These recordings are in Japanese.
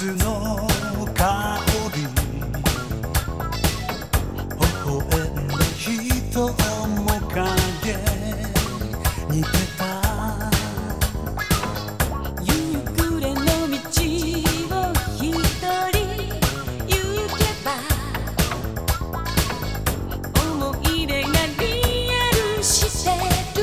の香り微笑む人面影に出た夕暮れの道をひとり行けば思い出がリアルしてる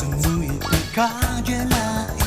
It's a new year,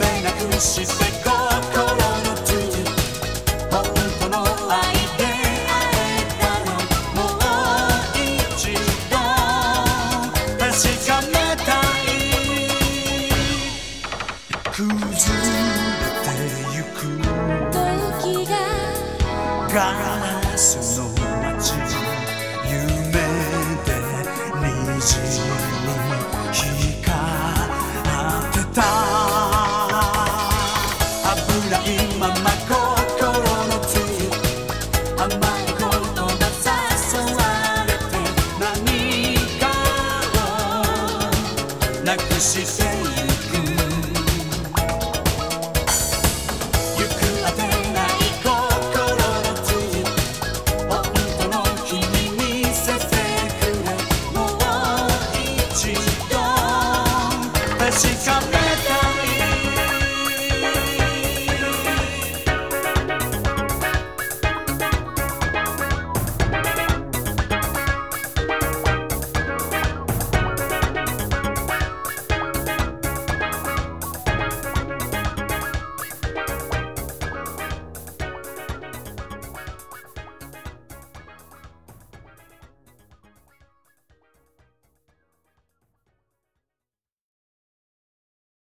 めなくして心のつじ本当の愛で会えたの。もう一度確かめたい崩れて。ゆく時がガラスの She's.